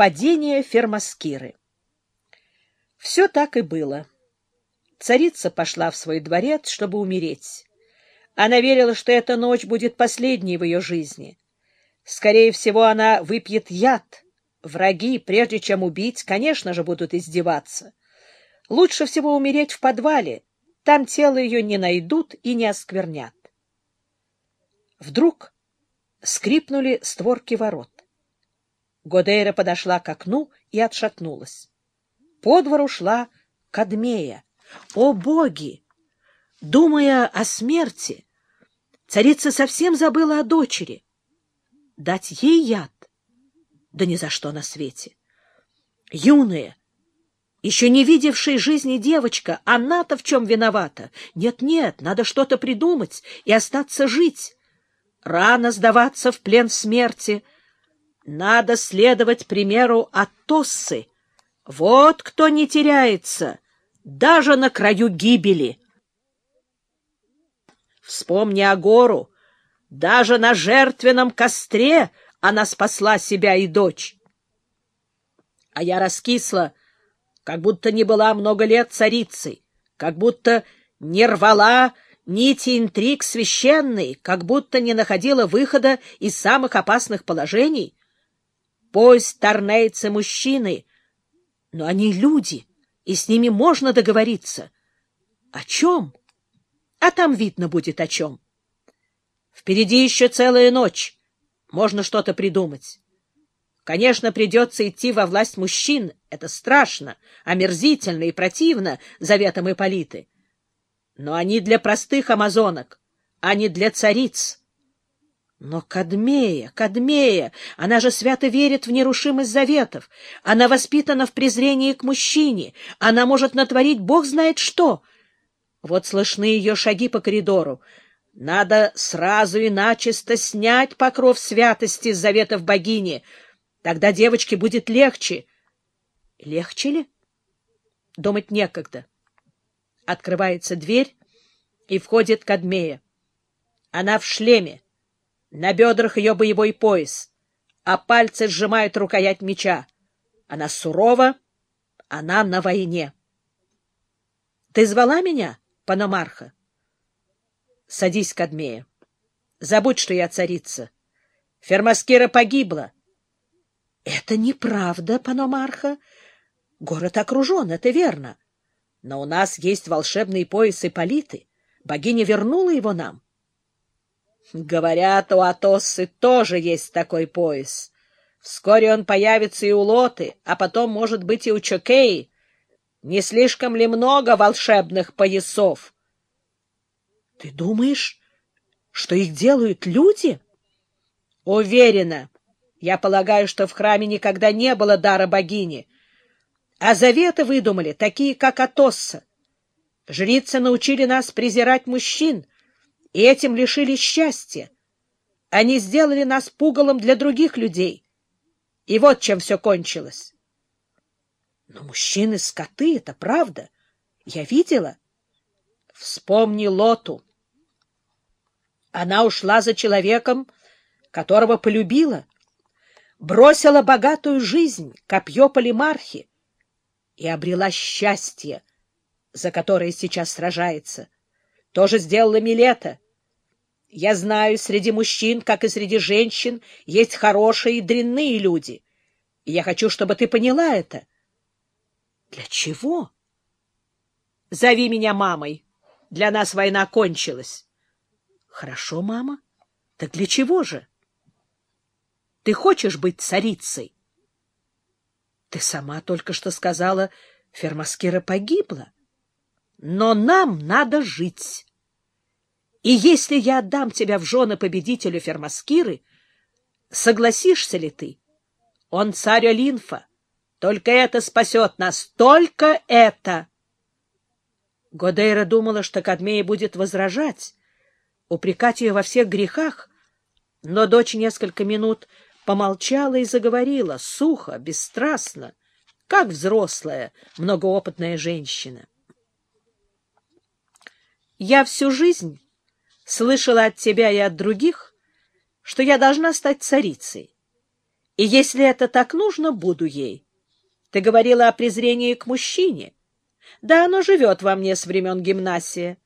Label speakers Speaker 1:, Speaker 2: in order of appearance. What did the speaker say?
Speaker 1: Падение Фермаскиры. Все так и было. Царица пошла в свой дворец, чтобы умереть. Она верила, что эта ночь будет последней в ее жизни. Скорее всего, она выпьет яд. Враги, прежде чем убить, конечно же, будут издеваться. Лучше всего умереть в подвале. Там тело ее не найдут и не осквернят. Вдруг скрипнули створки ворот. Годейра подошла к окну и отшатнулась. По двору шла Кадмея. О, боги! Думая о смерти, царица совсем забыла о дочери. Дать ей яд? Да ни за что на свете. Юная, еще не видевшая жизни девочка, она-то в чем виновата? Нет-нет, надо что-то придумать и остаться жить. Рано сдаваться в плен смерти. Надо следовать примеру Атоссы. Вот кто не теряется, даже на краю гибели. Вспомни Агору. Даже на жертвенном костре она спасла себя и дочь. А я раскисла, как будто не была много лет царицей, как будто не рвала нити интриг священной, как будто не находила выхода из самых опасных положений. Пусть торнейцы мужчины, но они люди, и с ними можно договориться. О чем? А там видно будет о чем. Впереди еще целая ночь. Можно что-то придумать. Конечно, придется идти во власть мужчин. Это страшно, омерзительно и противно заветам Ипполиты. Но они для простых амазонок, а не для цариц. Но Кадмея, Кадмея, она же свято верит в нерушимость заветов. Она воспитана в презрении к мужчине. Она может натворить бог знает что. Вот слышны ее шаги по коридору. Надо сразу и начисто снять покров святости с заветов богини. Тогда девочке будет легче. Легче ли? Думать некогда. Открывается дверь, и входит Кадмея. Она в шлеме. На бедрах ее боевой пояс, а пальцы сжимают рукоять меча. Она сурова, она на войне. — Ты звала меня, Паномарха? — Садись, Кадмея. Забудь, что я царица. Фермаскира погибла. — Это неправда, Паномарха. Город окружен, это верно. Но у нас есть волшебный пояс Ипполиты. Богиня вернула его нам. — Говорят, у Атоссы тоже есть такой пояс. Вскоре он появится и у Лоты, а потом, может быть, и у Чокеи. Не слишком ли много волшебных поясов? Ты думаешь, что их делают люди? Уверена. Я полагаю, что в храме никогда не было дара богини. А заветы выдумали, такие, как Атосса. Жрицы научили нас презирать мужчин, и этим лишили счастья. Они сделали нас пугалом для других людей. И вот чем все кончилось. Но мужчины — скоты, это правда. Я видела. Вспомни Лоту. Она ушла за человеком, которого полюбила, бросила богатую жизнь, копье полимархи, и обрела счастье, за которое сейчас сражается. То же сделала Милета. Я знаю, среди мужчин, как и среди женщин, есть хорошие и дрянные люди. И я хочу, чтобы ты поняла это. Для чего? Зови меня мамой. Для нас война кончилась. Хорошо, мама. Так для чего же? Ты хочешь быть царицей? Ты сама только что сказала, Фермаскира погибла. Но нам надо жить. И если я отдам тебя в жены победителю Фермаскиры, согласишься ли ты? Он царь Олинфа. Только это спасет нас, только это. Годейра думала, что Кадмея будет возражать, упрекать ее во всех грехах, но дочь несколько минут помолчала и заговорила, сухо, бесстрастно, как взрослая, многоопытная женщина. Я всю жизнь слышала от тебя и от других, что я должна стать царицей. И если это так нужно, буду ей. Ты говорила о презрении к мужчине. Да, оно живет во мне с времен гимнасии.